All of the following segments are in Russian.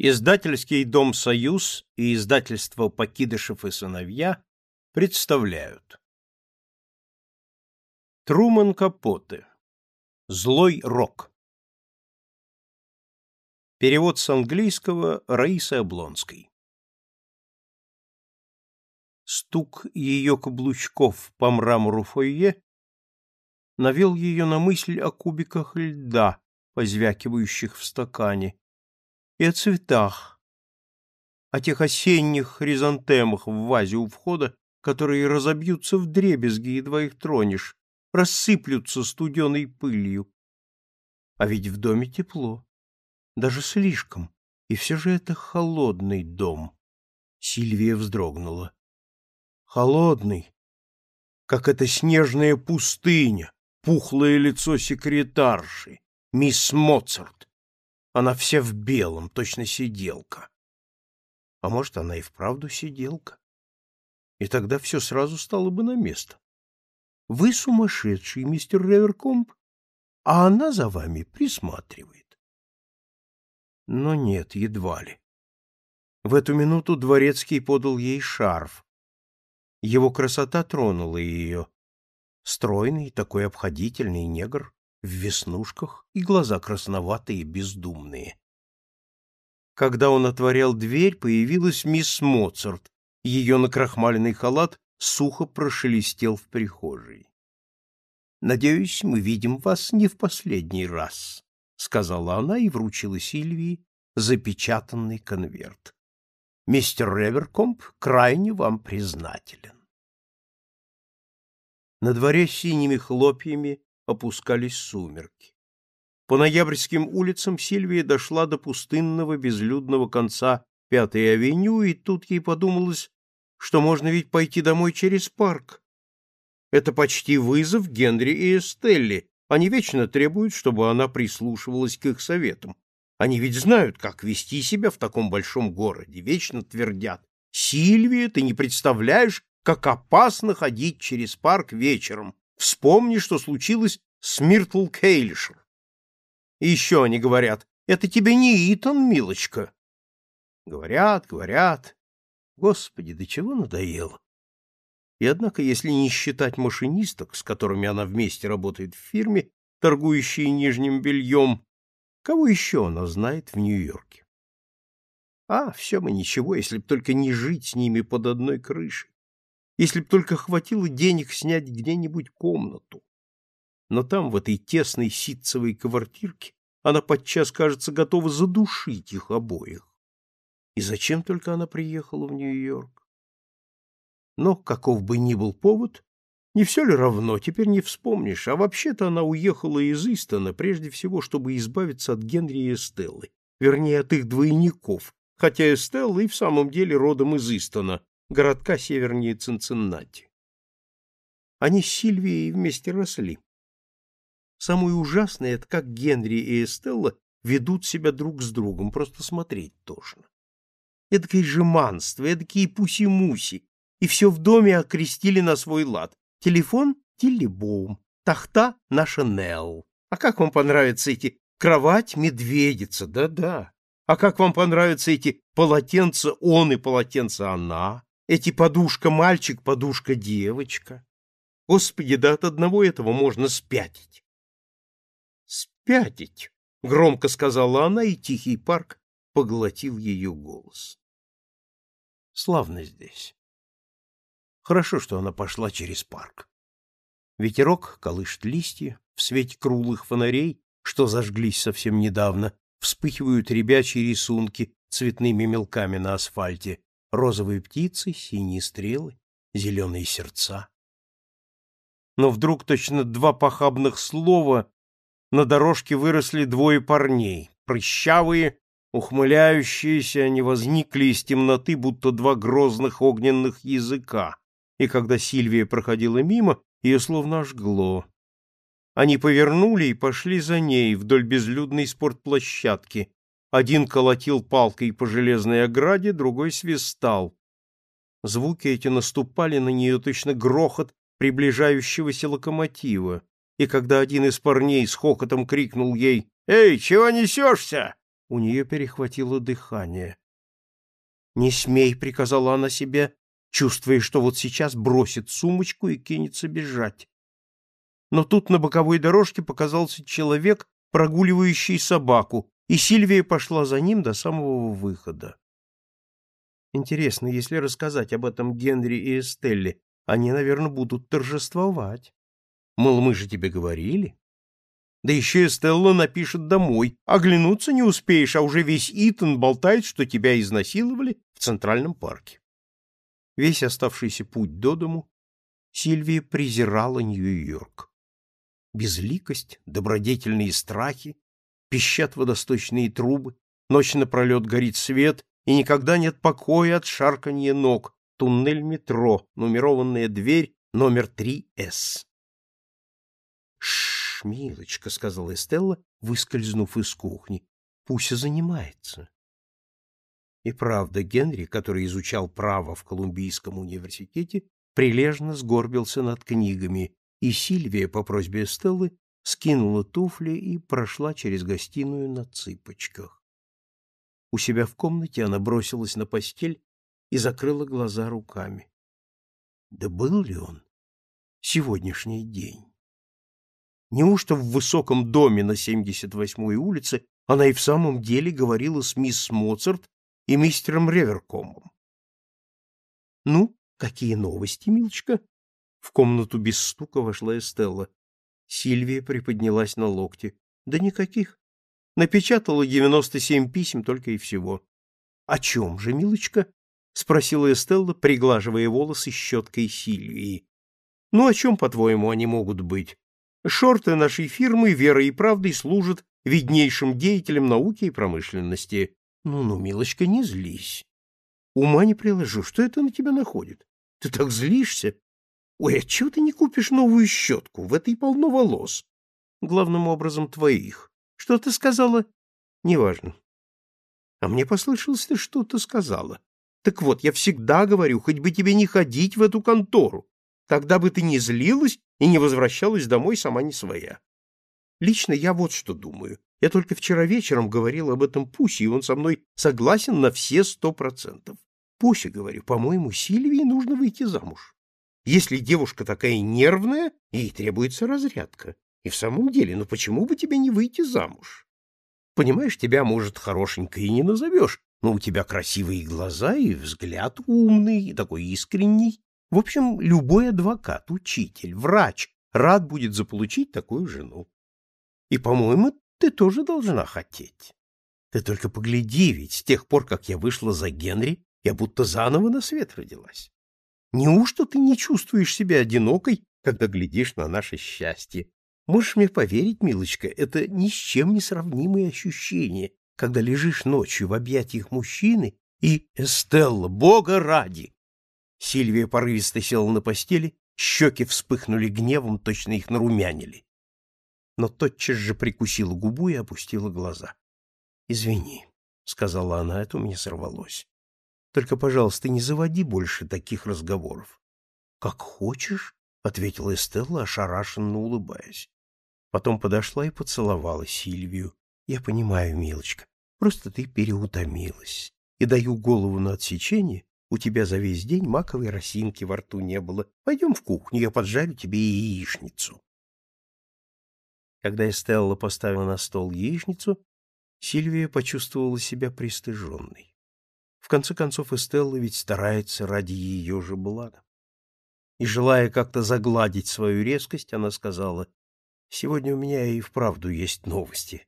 Издательский дом «Союз» и издательство «Покидышев и сыновья» представляют. Труман Капоте. Злой рок. Перевод с английского Раисы Облонской. Стук ее каблучков по мрамору фойе навел ее на мысль о кубиках льда, позвякивающих в стакане, и о цветах, о тех осенних хризантемах в вазе у входа, которые разобьются в дребезги, едва их тронешь, рассыплются студеной пылью. А ведь в доме тепло, даже слишком, и все же это холодный дом. Сильвия вздрогнула. Холодный, как эта снежная пустыня, пухлое лицо секретарши, мисс Моцарт, она вся в белом, точно сиделка. А может, она и вправду сиделка? И тогда все сразу стало бы на место. Вы сумасшедший, мистер Реверкомп, а она за вами присматривает. Но нет, едва ли. В эту минуту дворецкий подал ей шарф. Его красота тронула ее. Стройный, такой обходительный негр в веснушках и глаза красноватые, бездумные. Когда он отворял дверь, появилась мисс Моцарт. Ее накрахмаленный халат сухо прошелестел в прихожей. — Надеюсь, мы видим вас не в последний раз, — сказала она и вручила Сильвии запечатанный конверт. — Мистер Реверкомп крайне вам признателен. На дворе синими хлопьями опускались сумерки. По ноябрьским улицам Сильвия дошла до пустынного безлюдного конца Пятой авеню, и тут ей подумалось, что можно ведь пойти домой через парк. Это почти вызов Генри и Эстелли. Они вечно требуют, чтобы она прислушивалась к их советам. Они ведь знают, как вести себя в таком большом городе, вечно твердят. «Сильвия, ты не представляешь, как опасно ходить через парк вечером. Вспомни, что случилось с Миртл Кейлишем. И еще они говорят, это тебе не Итан, милочка. Говорят, говорят. Господи, до чего надоело. И однако, если не считать машинисток, с которыми она вместе работает в фирме, торгующей нижним бельем, кого еще она знает в Нью-Йорке? А, все бы ничего, если б только не жить с ними под одной крышей если б только хватило денег снять где-нибудь комнату. Но там, в этой тесной ситцевой квартирке, она подчас, кажется, готова задушить их обоих. И зачем только она приехала в Нью-Йорк? Но, каков бы ни был повод, не все ли равно, теперь не вспомнишь, а вообще-то она уехала из Истона прежде всего, чтобы избавиться от Генри и Эстеллы, вернее, от их двойников, хотя Эстелла и в самом деле родом из Истона, городка севернее Цинциннати. Они с Сильвией вместе росли. Самое ужасное — это как Генри и Эстелла ведут себя друг с другом, просто смотреть тошно. Эдакое жеманство, эдакие пуси-муси, и все в доме окрестили на свой лад. Телефон — Тиллибоум, тахта — наша Нелл. А как вам понравятся эти кровать — медведица, да-да. А как вам понравятся эти полотенца он и полотенца она? Эти подушка мальчик, подушка девочка. Господи, да от одного этого можно спятить. Спятить, громко сказала она, и тихий парк поглотил ее голос. Славно здесь. Хорошо, что она пошла через парк. Ветерок колышет листья, в свете круглых фонарей, что зажглись совсем недавно, вспыхивают ребячьи рисунки цветными мелками на асфальте, розовые птицы, синие стрелы, зеленые сердца. Но вдруг точно два похабных слова на дорожке выросли двое парней, прыщавые, ухмыляющиеся, они возникли из темноты, будто два грозных огненных языка, и когда Сильвия проходила мимо, ее словно ожгло. Они повернули и пошли за ней вдоль безлюдной спортплощадки, один колотил палкой по железной ограде, другой свистал. Звуки эти наступали на нее точно грохот приближающегося локомотива, и когда один из парней с хохотом крикнул ей «Эй, чего несешься? У нее перехватило дыхание. «Не смей!» — приказала она себе, чувствуя, что вот сейчас бросит сумочку и кинется бежать. Но тут на боковой дорожке показался человек, прогуливающий собаку, и Сильвия пошла за ним до самого выхода. Интересно, если рассказать об этом Генри и Эстелле, они, наверное, будут торжествовать. Мол, мы же тебе говорили. Да еще Эстелла напишет домой. Оглянуться не успеешь, а уже весь Итан болтает, что тебя изнасиловали в Центральном парке. Весь оставшийся путь до дому Сильвия презирала Нью-Йорк. Безликость, добродетельные страхи, пищат водосточные трубы, ночь напролет горит свет, и никогда нет покоя от шарканья ног, туннель метро, нумерованная дверь, номер 3С. «Шш, милочка», — сказала Эстелла, выскользнув из кухни, — «Пуся занимается». И правда, Генри, который изучал право в Колумбийском университете, прилежно сгорбился над книгами, и Сильвия по просьбе Эстеллы скинула туфли и прошла через гостиную на цыпочках. У себя в комнате она бросилась на постель и закрыла глаза руками. Да был ли он сегодняшний день? Неужто в высоком доме на 78-й улице она и в самом деле говорила с мисс Моцарт и мистером Реверкомом? Ну, какие новости, милочка? В комнату без стука вошла Эстелла. Сильвия приподнялась на локте. Да никаких. Напечатала девяносто семь писем только и всего. — О чем же, милочка? — спросила Эстелла, приглаживая волосы щеткой Сильвии. — Ну, о чем, по-твоему, они могут быть? Шорты нашей фирмы верой и правдой служат виднейшим деятелям науки и промышленности. Ну-ну, милочка, не злись. Ума не приложу, что это на тебя находит? Ты так злишься? Ой, а чего ты не купишь новую щетку? В этой полно волос. Главным образом твоих. Что ты сказала? Неважно. А мне послышалось, ты что-то сказала. Так вот, я всегда говорю, хоть бы тебе не ходить в эту контору. Тогда бы ты не злилась и не возвращалась домой сама не своя. Лично я вот что думаю. Я только вчера вечером говорил об этом Пусе, и он со мной согласен на все сто процентов. Пуся, говорю, по-моему, Сильвии нужно выйти замуж. Если девушка такая нервная, ей требуется разрядка. И в самом деле, ну почему бы тебе не выйти замуж? Понимаешь, тебя, может, хорошенькой и не назовешь, но у тебя красивые глаза и взгляд умный, и такой искренний. В общем, любой адвокат, учитель, врач рад будет заполучить такую жену. И, по-моему, ты тоже должна хотеть. Ты только погляди, ведь с тех пор, как я вышла за Генри, я будто заново на свет родилась. Неужто ты не чувствуешь себя одинокой, когда глядишь на наше счастье? Можешь мне поверить, милочка, это ни с чем не сравнимые ощущения, когда лежишь ночью в объятиях мужчины и... Эстелла, бога ради! Сильвия порывисто села на постели, щеки вспыхнули гневом, точно их нарумянили. Но тотчас же прикусила губу и опустила глаза. — Извини, — сказала она, — это у меня сорвалось. Только, пожалуйста, не заводи больше таких разговоров. — Как хочешь, — ответила Эстелла, ошарашенно улыбаясь. Потом подошла и поцеловала Сильвию. — Я понимаю, милочка, просто ты переутомилась. И даю голову на отсечение, у тебя за весь день маковой росинки во рту не было. Пойдем в кухню, я поджарю тебе яичницу. Когда Эстелла поставила на стол яичницу, Сильвия почувствовала себя пристыженной. В конце концов, Эстелла ведь старается ради ее же блага. И, желая как-то загладить свою резкость, она сказала, «Сегодня у меня и вправду есть новости».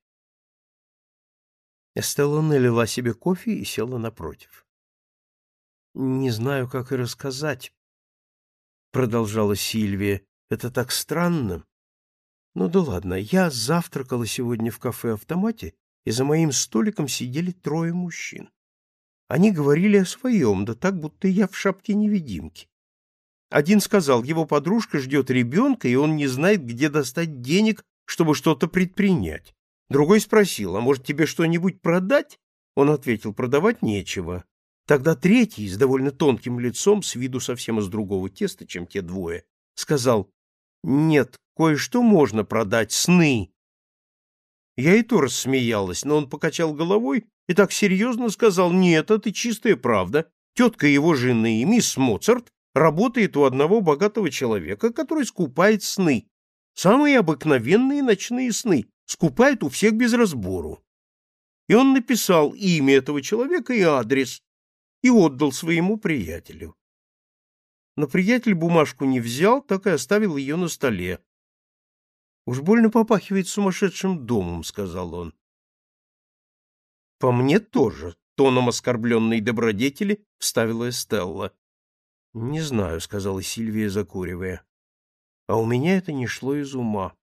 Эстелла налила себе кофе и села напротив. «Не знаю, как и рассказать», — продолжала Сильвия. «Это так странно. Ну да ладно, я завтракала сегодня в кафе-автомате, и за моим столиком сидели трое мужчин. Они говорили о своем, да так, будто я в шапке-невидимки. Один сказал, его подружка ждет ребенка, и он не знает, где достать денег, чтобы что-то предпринять. Другой спросил, а может тебе что-нибудь продать? Он ответил, продавать нечего. Тогда третий, с довольно тонким лицом, с виду совсем из другого теста, чем те двое, сказал, нет, кое-что можно продать, сны. Я и то рассмеялась, но он покачал головой и так серьезно сказал, «Нет, это чистая правда. Тетка его жены, мисс Моцарт, работает у одного богатого человека, который скупает сны. Самые обыкновенные ночные сны. Скупает у всех без разбору. И он написал имя этого человека и адрес, и отдал своему приятелю. Но приятель бумажку не взял, так и оставил ее на столе. «Уж больно попахивает сумасшедшим домом», — сказал он. «По мне тоже», — тоном оскорбленной добродетели вставила Эстелла. «Не знаю», — сказала Сильвия, закуривая. «А у меня это не шло из ума».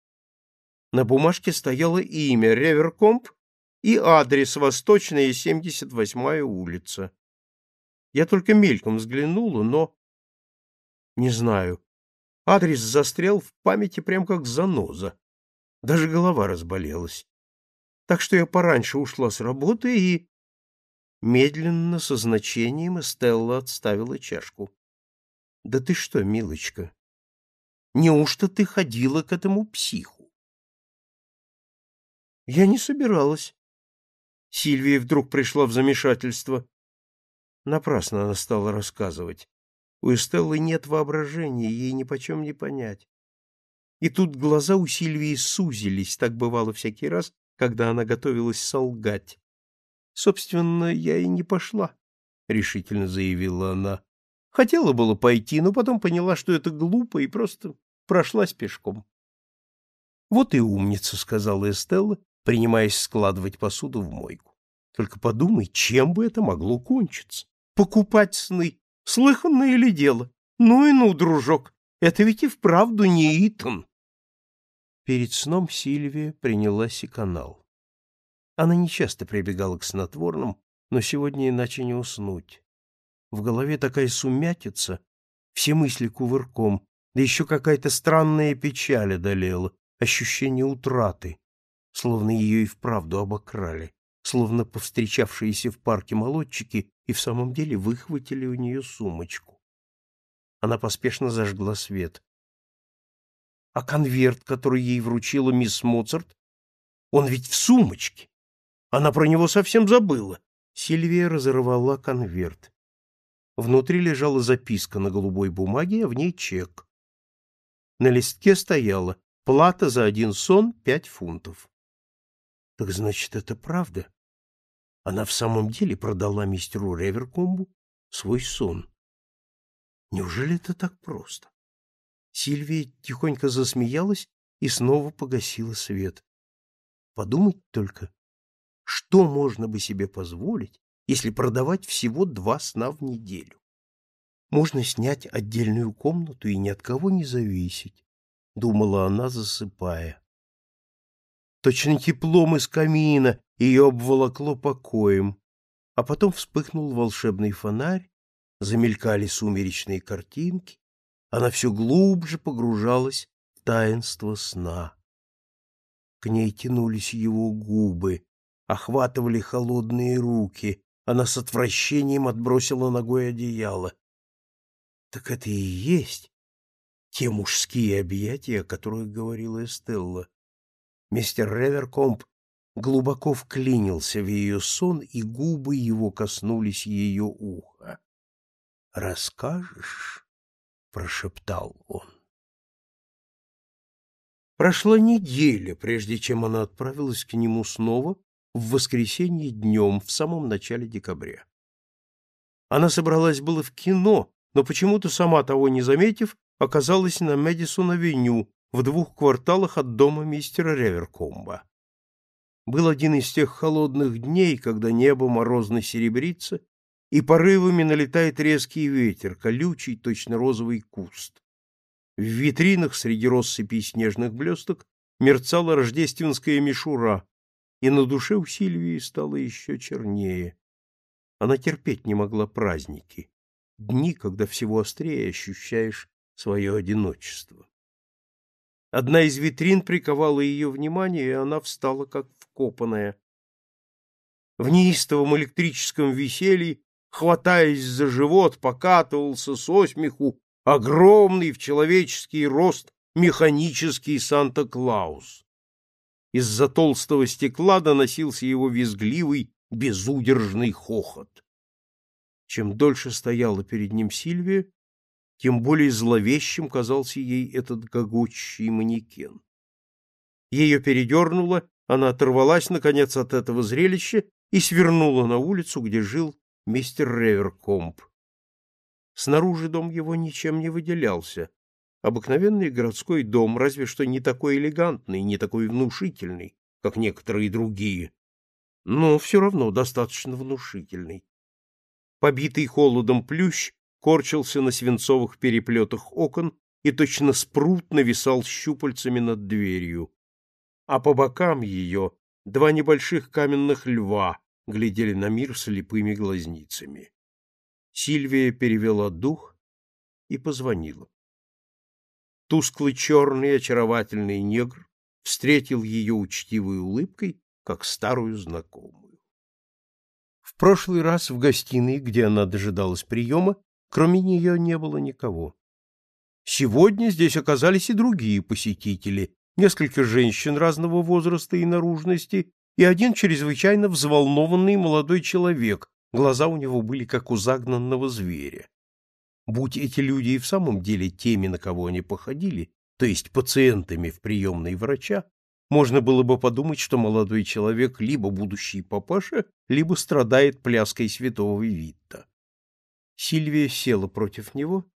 На бумажке стояло имя Реверкомп и адрес Восточная, 78-я улица. Я только мельком взглянула, но... Не знаю. Адрес застрял в памяти прям как заноза. Даже голова разболелась. Так что я пораньше ушла с работы и... Медленно, со значением, Стелла отставила чашку. — Да ты что, милочка, неужто ты ходила к этому психу? — Я не собиралась. Сильвия вдруг пришла в замешательство. Напрасно она стала рассказывать. У Эстеллы нет воображения, ей нипочем не понять. И тут глаза у Сильвии сузились, так бывало всякий раз, когда она готовилась солгать. «Собственно, я и не пошла», — решительно заявила она. «Хотела было пойти, но потом поняла, что это глупо, и просто прошлась пешком». «Вот и умница», — сказала Эстелла, принимаясь складывать посуду в мойку. «Только подумай, чем бы это могло кончиться?» Покупать сны. Слыханное ли дело? Ну и ну, дружок, это ведь и вправду не Итан. Перед сном Сильвия принялась и канал. Она нечасто прибегала к снотворным, но сегодня иначе не уснуть. В голове такая сумятица, все мысли кувырком, да еще какая-то странная печаль одолела, ощущение утраты, словно ее и вправду обокрали словно повстречавшиеся в парке молодчики и в самом деле выхватили у нее сумочку. Она поспешно зажгла свет. А конверт, который ей вручила мисс Моцарт, он ведь в сумочке. Она про него совсем забыла. Сильвия разорвала конверт. Внутри лежала записка на голубой бумаге, а в ней чек. На листке стояла «Плата за один сон — пять фунтов». Так значит, это правда? Она в самом деле продала мистеру Реверкомбу свой сон. Неужели это так просто? Сильвия тихонько засмеялась и снова погасила свет. Подумать только, что можно бы себе позволить, если продавать всего два сна в неделю? Можно снять отдельную комнату и ни от кого не зависеть, думала она, засыпая. Точно теплом из камина ее обволокло покоем, а потом вспыхнул волшебный фонарь, замелькали сумеречные картинки, она все глубже погружалась в таинство сна. К ней тянулись его губы, охватывали холодные руки, она с отвращением отбросила ногой одеяло. Так это и есть те мужские объятия, о которых говорила Эстелла. Мистер Реверкомп глубоко вклинился в ее сон, и губы его коснулись ее уха. «Расскажешь?» — прошептал он. Прошла неделя, прежде чем она отправилась к нему снова в воскресенье днем, в самом начале декабря. Она собралась было в кино, но почему-то, сама того не заметив, оказалась на Мэдисон-авеню, в двух кварталах от дома мистера Реверкомба. Был один из тех холодных дней, когда небо морозно серебрится, и порывами налетает резкий ветер, колючий, точно розовый куст. В витринах среди россыпи снежных блесток мерцала рождественская мишура, и на душе у Сильвии стало еще чернее. Она терпеть не могла праздники, дни, когда всего острее ощущаешь свое одиночество. Одна из витрин приковала ее внимание, и она встала как вкопанная. В неистовом электрическом веселье, хватаясь за живот, покатывался со смеху огромный в человеческий рост механический Санта-Клаус. из-за толстого стекла доносился его визгливый, безудержный хохот. Чем дольше стояла перед ним Сильвия, тем более зловещим казался ей этот гогочущий манекен. Ее передернуло, она оторвалась, наконец, от этого зрелища и свернула на улицу, где жил мистер Реверкомп. Снаружи дом его ничем не выделялся. Обыкновенный городской дом, разве что не такой элегантный, не такой внушительный, как некоторые другие, но все равно достаточно внушительный. Побитый холодом плющ корчился на свинцовых переплетах окон и точно спрут нависал щупальцами над дверью. А по бокам ее два небольших каменных льва глядели на мир слепыми глазницами. Сильвия перевела дух и позвонила. Тусклый черный очаровательный негр встретил ее учтивой улыбкой, как старую знакомую. В прошлый раз в гостиной, где она дожидалась приема, кроме нее не было никого. Сегодня здесь оказались и другие посетители, несколько женщин разного возраста и наружности, и один чрезвычайно взволнованный молодой человек, глаза у него были как у загнанного зверя. Будь эти люди и в самом деле теми, на кого они походили, то есть пациентами в приемной врача, можно было бы подумать, что молодой человек либо будущий папаша, либо страдает пляской святого Витта. Сильвия села против него,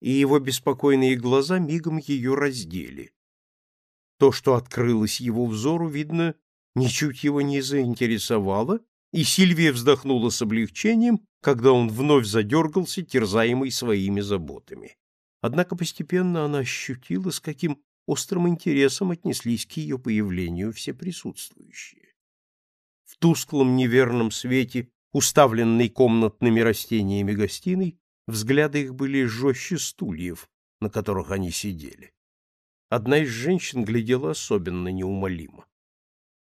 и его беспокойные глаза мигом ее раздели. То, что открылось его взору, видно, ничуть его не заинтересовало, и Сильвия вздохнула с облегчением, когда он вновь задергался, терзаемый своими заботами. Однако постепенно она ощутила, с каким острым интересом отнеслись к ее появлению все присутствующие. В тусклом неверном свете, уставленной комнатными растениями гостиной, взгляды их были жестче стульев, на которых они сидели. Одна из женщин глядела особенно неумолимо.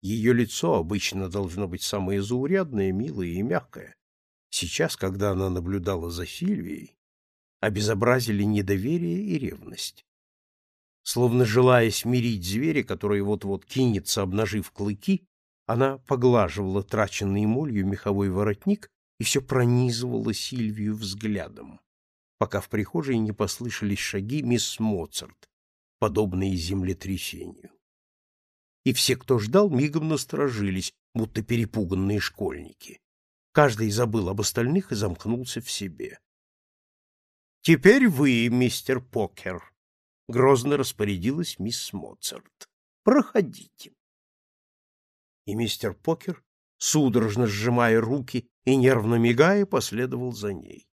Ее лицо обычно должно быть самое заурядное, милое и мягкое, Сейчас, когда она наблюдала за Сильвией, обезобразили недоверие и ревность. Словно желая смирить зверя, который вот-вот кинется, обнажив клыки, она поглаживала траченный молью меховой воротник и все пронизывала Сильвию взглядом, пока в прихожей не послышались шаги мисс Моцарт, подобные землетрясению. И все, кто ждал, мигом насторожились, будто перепуганные школьники. Каждый забыл об остальных и замкнулся в себе. — Теперь вы, мистер Покер, — грозно распорядилась мисс Моцарт. — Проходите. И мистер Покер, судорожно сжимая руки и нервно мигая, последовал за ней.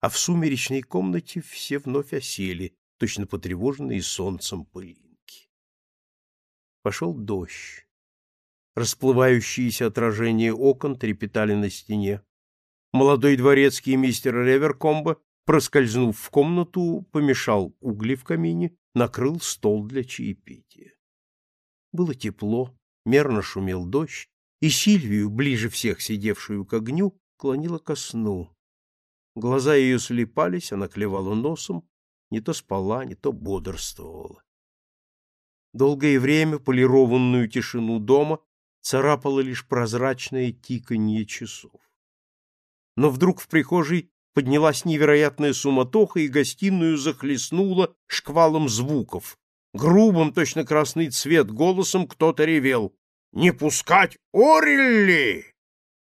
А в сумеречной комнате все вновь осели, точно потревоженные солнцем пылинки. Пошел дождь. Расплывающиеся отражения окон трепетали на стене. Молодой дворецкий мистер Реверкомбо, проскользнув в комнату, помешал угли в камине, накрыл стол для чаепития. Было тепло, мерно шумел дождь, и Сильвию, ближе всех сидевшую к огню, клонила ко сну. Глаза ее слепались, она клевала носом, не то спала, не то бодрствовала. Долгое время полированную тишину дома царапало лишь прозрачное тиканье часов. Но вдруг в прихожей поднялась невероятная суматоха, и гостиную захлестнуло шквалом звуков. Грубым, точно красный цвет, голосом кто-то ревел. «Не пускать Орелли!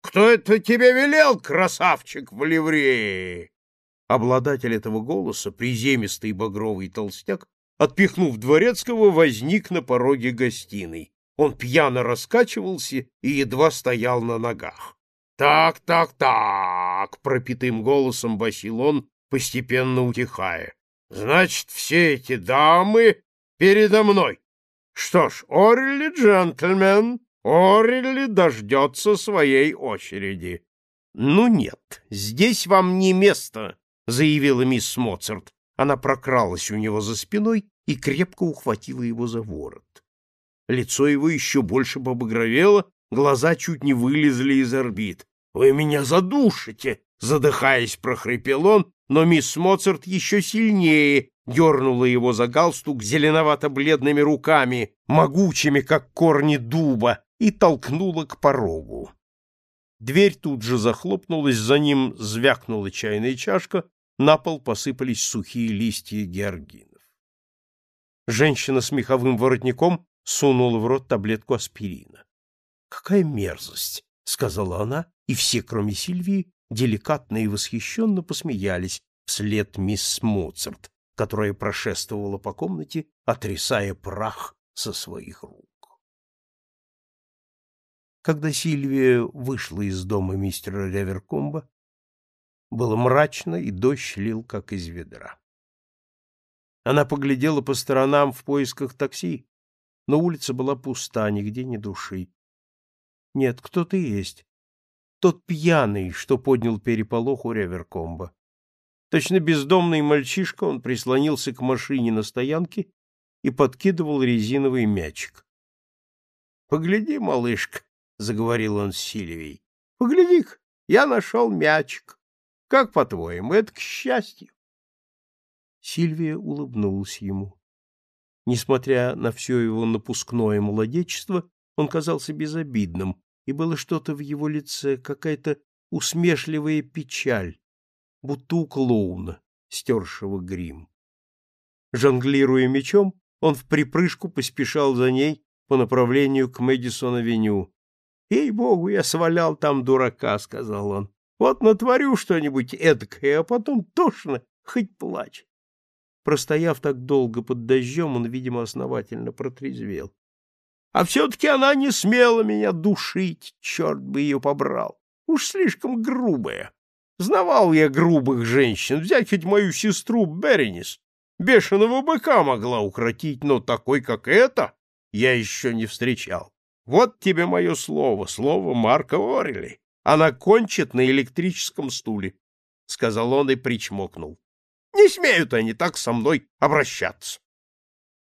Кто это тебе велел, красавчик в ливрее?» Обладатель этого голоса, приземистый багровый толстяк, отпихнув дворецкого, возник на пороге гостиной. Он пьяно раскачивался и едва стоял на ногах. «Так, так, так!» — пропитым голосом басил он, постепенно утихая. «Значит, все эти дамы передо мной. Что ж, Орли, джентльмен, Орли дождется своей очереди». «Ну нет, здесь вам не место», — заявила мисс Моцарт. Она прокралась у него за спиной и крепко ухватила его за ворот. Лицо его еще больше побагровело, глаза чуть не вылезли из орбит. — Вы меня задушите! — задыхаясь, прохрипел он но мисс Моцарт еще сильнее дернула его за галстук зеленовато-бледными руками, могучими, как корни дуба, и толкнула к порогу. Дверь тут же захлопнулась, за ним звякнула чайная чашка, на пол посыпались сухие листья георгинов. Женщина с меховым воротником сунула в рот таблетку аспирина. — Какая мерзость! — сказала она, и все, кроме Сильвии, деликатно и восхищенно посмеялись вслед мисс Моцарт, которая прошествовала по комнате, отрисая прах со своих рук. Когда Сильвия вышла из дома мистера Реверкомба, было мрачно, и дождь лил, как из ведра. Она поглядела по сторонам в поисках такси, но улица была пуста, нигде ни души. Нет, кто-то есть. Тот пьяный, что поднял переполох у Реверкомба. Точно бездомный мальчишка, он прислонился к машине на стоянке и подкидывал резиновый мячик. — Погляди, малышка, — заговорил он с Сильвией. — Погляди-ка, я нашел мячик. Как, по-твоему, это к счастью? Сильвия улыбнулась ему. Несмотря на все его напускное молодечество, он казался безобидным, и было что-то в его лице, какая-то усмешливая печаль, будто у клоуна, стершего грим. Жонглируя мечом, он в припрыжку поспешал за ней по направлению к Мэдисон-авеню. «Ей-богу, я свалял там дурака», — сказал он. «Вот натворю что-нибудь эдакое, а потом тошно, хоть плачь». Простояв так долго под дождем, он, видимо, основательно протрезвел. А все-таки она не смела меня душить, черт бы ее побрал. Уж слишком грубая. Знавал я грубых женщин, взять хоть мою сестру Беренис. Бешеного быка могла укротить, но такой, как эта, я еще не встречал. Вот тебе мое слово, слово Марка Орели. Она кончит на электрическом стуле, — сказал он и причмокнул. Не смеют они так со мной обращаться.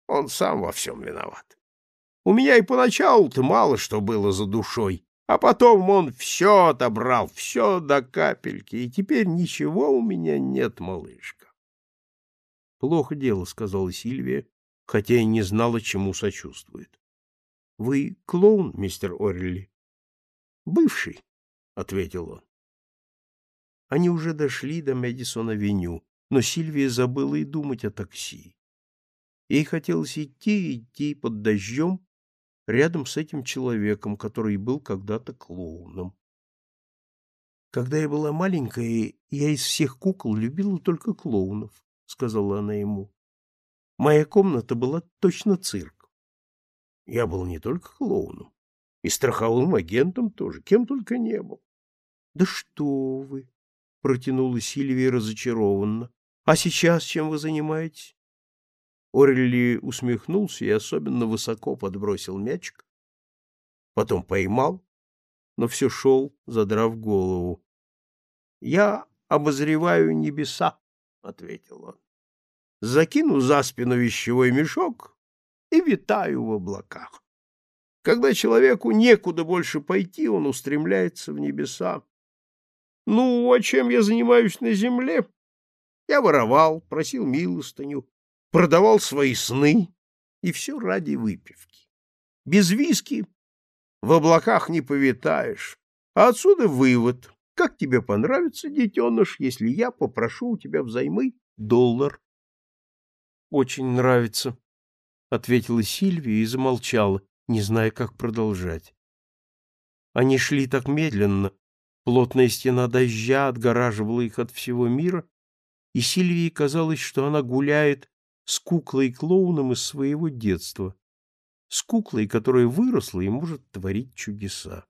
Он сам во всем виноват. У меня и поначалу-то мало что было за душой, а потом он все отобрал, все до капельки, и теперь ничего у меня нет, малышка. — Плохо дело, — сказала Сильвия, хотя и не знала, чему сочувствует. — Вы клоун, мистер Орелли? — Бывший, — ответил он. Они уже дошли до Мэдисон-авеню, но Сильвия забыла и думать о такси. Ей хотелось идти, идти под дождем, рядом с этим человеком, который был когда-то клоуном. Когда я была маленькая, я из всех кукол любила только клоунов, сказала она ему. Моя комната была точно цирк. Я был не только клоуном, и страховым агентом тоже, кем только не был. Да что вы, протянула Сильвия разочарованно. А сейчас чем вы занимаетесь? Орелли усмехнулся и особенно высоко подбросил мячик, потом поймал, но все шел, задрав голову. — Я обозреваю небеса, — ответил он. — Закину за спину вещевой мешок и витаю в облаках. Когда человеку некуда больше пойти, он устремляется в небеса. Ну, а чем я занимаюсь на земле? Я воровал, просил милостыню, продавал свои сны, и все ради выпивки. Без виски в облаках не повитаешь. А отсюда вывод. Как тебе понравится, детеныш, если я попрошу у тебя взаймы доллар? — Очень нравится, — ответила Сильвия и замолчала, не зная, как продолжать. Они шли так медленно, плотная стена дождя отгораживала их от всего мира, и Сильвии казалось, что она гуляет с куклой-клоуном из своего детства, с куклой, которая выросла и может творить чудеса.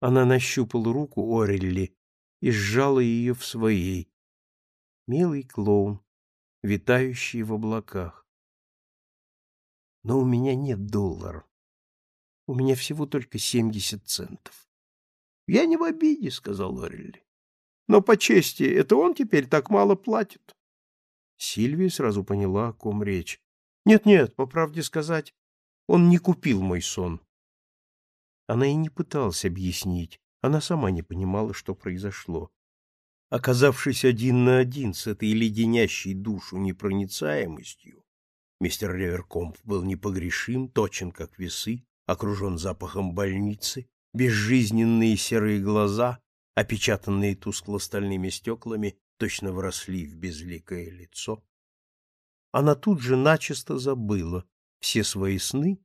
Она нащупала руку Орелли и сжала ее в своей. Милый клоун, витающий в облаках. Но у меня нет доллара. У меня всего только семьдесят центов. — Я не в обиде, — сказал Орелли. — Но по чести, это он теперь так мало платит. Сильвия сразу поняла, о ком речь. Нет-нет, по правде сказать, он не купил мой сон. Она и не пыталась объяснить, она сама не понимала, что произошло. Оказавшись один на один с этой леденящей душу непроницаемостью, мистер Реверкомп был непогрешим, точен, как весы, окружен запахом больницы, безжизненные серые глаза, опечатанные тускло-стальными стеклами, точно вросли в безликое лицо. Она тут же начисто забыла все свои сны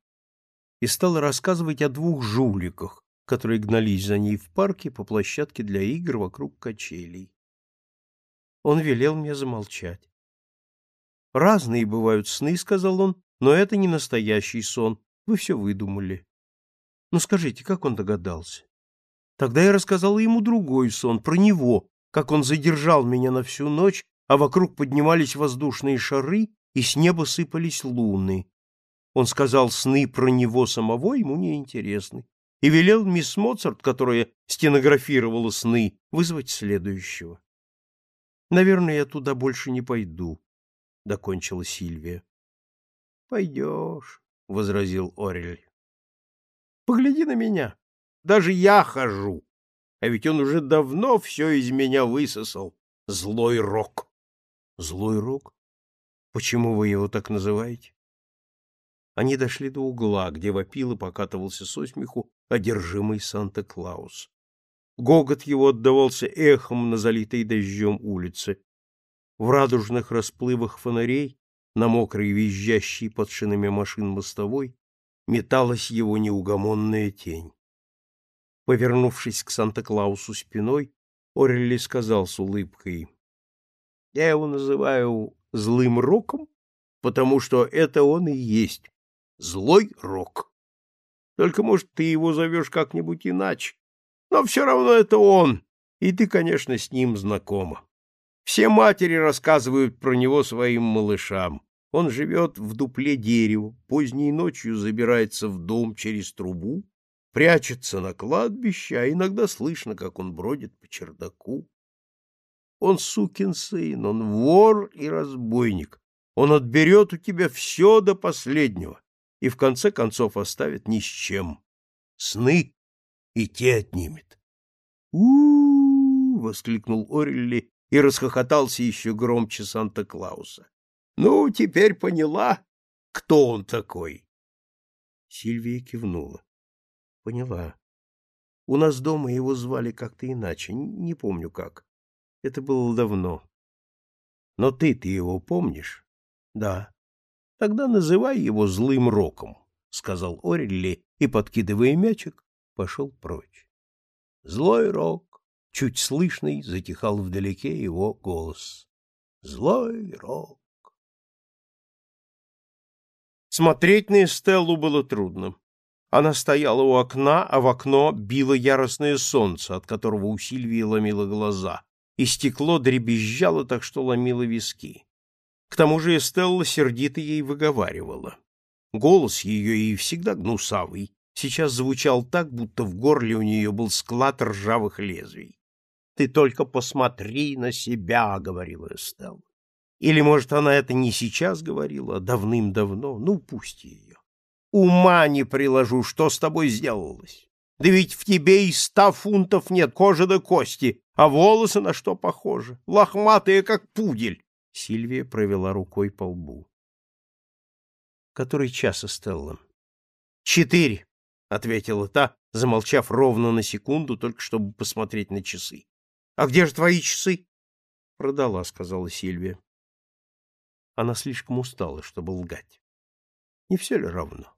и стала рассказывать о двух жуликах, которые гнались за ней в парке по площадке для игр вокруг качелей. Он велел мне замолчать. «Разные бывают сны», — сказал он, — «но это не настоящий сон. Вы все выдумали». «Ну скажите, как он догадался?» Тогда я рассказала ему другой сон, про него, как он задержал меня на всю ночь, а вокруг поднимались воздушные шары, и с неба сыпались луны. Он сказал, сны про него самого ему неинтересны, и велел мисс Моцарт, которая стенографировала сны, вызвать следующего. Наверное, я туда больше не пойду, — докончила Сильвия. — Пойдешь, — возразил Орель. — Погляди на меня. Даже я хожу. А ведь он уже давно все из меня высосал. Злой рок. Злой рок? Почему вы его так называете? Они дошли до угла, где вопил и покатывался со смеху одержимый Санта-Клаус. Гогот его отдавался эхом на залитой дождем улице. В радужных расплывах фонарей, на мокрой визжащей под шинами машин мостовой, металась его неугомонная тень. Повернувшись к Санта-Клаусу спиной, Орелли сказал с улыбкой, — Я его называю злым роком, потому что это он и есть, злой рок. Только, может, ты его зовешь как-нибудь иначе. Но все равно это он, и ты, конечно, с ним знакома. Все матери рассказывают про него своим малышам. Он живет в дупле дерева, поздней ночью забирается в дом через трубу, прячется на кладбище, а иногда слышно, как он бродит по чердаку. Он сукин сын, он вор и разбойник. Он отберет у тебя все до последнего и в конце концов оставит ни с чем. Сны и те отнимет. у, -у, воскликнул Орелли и расхохотался еще громче Санта-Клауса. «Ну, теперь поняла, кто он такой?» Сильвия кивнула. «Поняла. У нас дома его звали как-то иначе, не помню как. Это было давно. Но ты-то его помнишь? Да. Тогда называй его злым роком, сказал Орелли и, подкидывая мячик, пошел прочь. Злой рок, чуть слышный, затихал вдалеке его голос. Злой рок. Смотреть на Эстеллу было трудно. Она стояла у окна, а в окно било яростное солнце, от которого у Сильвии ломило глаза и стекло дребезжало так, что ломило виски. К тому же Эстелла сердито ей выговаривала. Голос ее и всегда гнусавый, сейчас звучал так, будто в горле у нее был склад ржавых лезвий. «Ты только посмотри на себя», — говорила Эстелла. Или, может, она это не сейчас говорила, а давным-давно. Ну, пусть ее. Ума не приложу, что с тобой сделалось. Да ведь в тебе и ста фунтов нет, кожи до кости, а волосы на что похожи? Лохматые, как пудель. Сильвия провела рукой по лбу. Который час, Стелла? Четыре, ответила та, замолчав ровно на секунду, только чтобы посмотреть на часы. А где же твои часы? Продала, сказала Сильвия. Она слишком устала, чтобы лгать. Не все ли равно?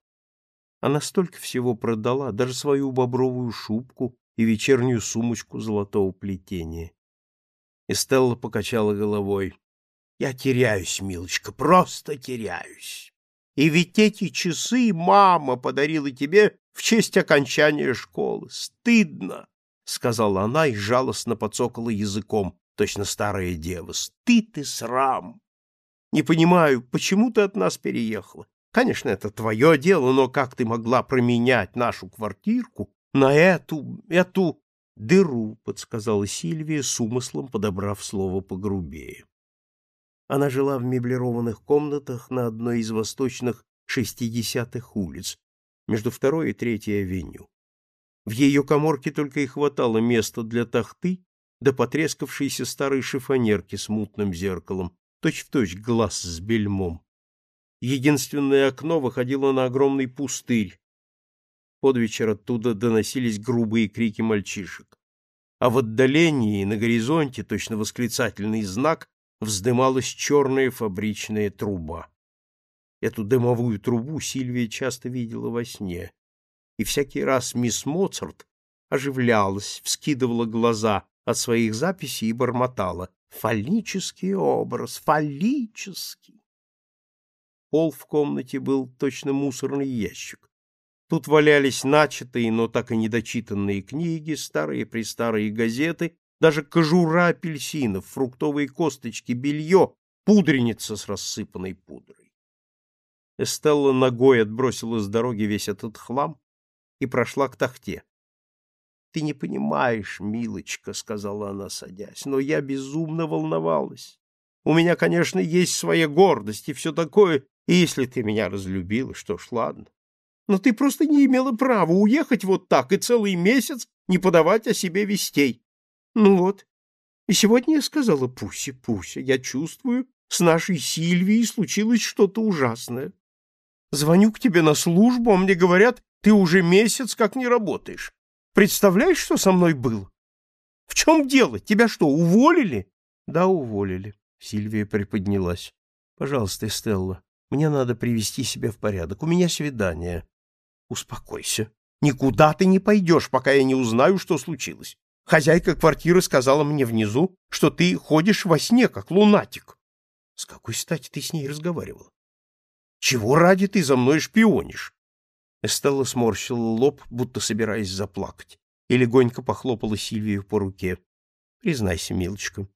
Она столько всего продала, даже свою бобровую шубку и вечернюю сумочку золотого плетения. Эстелла покачала головой. — Я теряюсь, милочка, просто теряюсь. И ведь эти часы мама подарила тебе в честь окончания школы. Стыдно, — сказала она и жалостно подсокала языком, точно старая дева. Стыд и срам. Не понимаю, почему ты от нас переехала? Конечно, это твое дело, но как ты могла променять нашу квартирку на эту, эту дыру, — подсказала Сильвия с умыслом, подобрав слово погрубее. Она жила в меблированных комнатах на одной из восточных шестидесятых улиц, между второй и третьей авеню. В ее коморке только и хватало места для тахты, до потрескавшейся старой шифонерки с мутным зеркалом, точь-в-точь точь глаз с бельмом. Единственное окно выходило на огромный пустырь. Под вечер оттуда доносились грубые крики мальчишек. А в отдалении, на горизонте, точно восклицательный знак, вздымалась черная фабричная труба. Эту дымовую трубу Сильвия часто видела во сне. И всякий раз мисс Моцарт оживлялась, вскидывала глаза от своих записей и бормотала. Фаллический образ, фаллический. Пол в комнате был точно мусорный ящик. Тут валялись начатые, но так и недочитанные книги, старые-престарые газеты, даже кожура апельсинов, фруктовые косточки, белье, пудреница с рассыпанной пудрой. Эстелла ногой отбросила с дороги весь этот хлам и прошла к тахте. — Ты не понимаешь, милочка, — сказала она, садясь, — но я безумно волновалась. У меня, конечно, есть своя гордость и все такое, и если ты меня разлюбила, что ж, ладно. Но ты просто не имела права уехать вот так и целый месяц не подавать о себе вестей. Ну вот. И сегодня я сказала Пусе, Пуся, я чувствую, с нашей Сильвией случилось что-то ужасное. Звоню к тебе на службу, а мне говорят, ты уже месяц как не работаешь. Представляешь, что со мной было? В чем дело? Тебя что, уволили? Да, уволили. Сильвия приподнялась. Пожалуйста, Стелла, мне надо привести себя в порядок. У меня свидание. Успокойся. Никуда ты не пойдешь, пока я не узнаю, что случилось. Хозяйка квартиры сказала мне внизу, что ты ходишь во сне, как лунатик. С какой стати ты с ней разговаривал? Чего ради ты за мной шпионишь? Эстелла сморщила лоб, будто собираясь заплакать, и легонько похлопала Сильвию по руке. — Признайся, милочка,